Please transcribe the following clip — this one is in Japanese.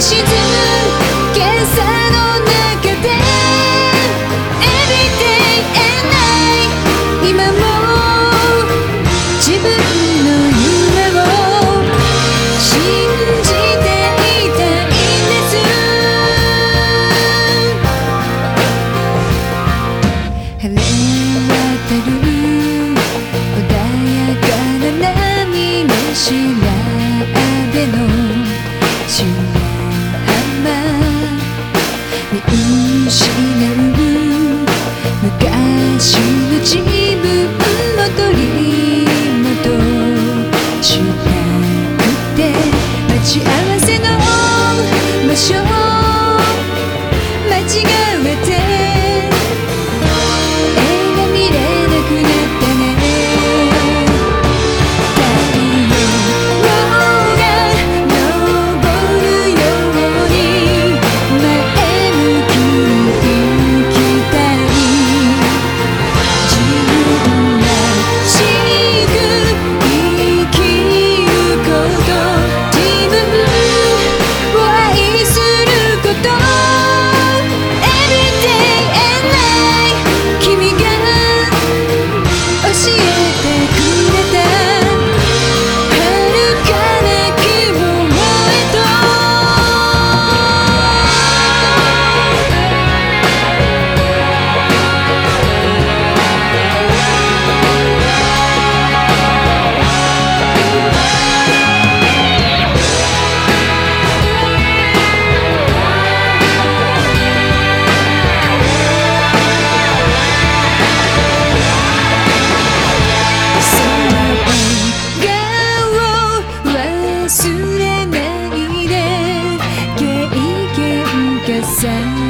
沈む。今朝の中で。エビデン今も自分の夢を信じていたいんです忘れないで。経験重ね。